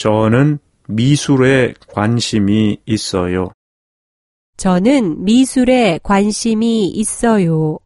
저는 미술에 관심이 있어요. 저는 미술에 관심이 있어요.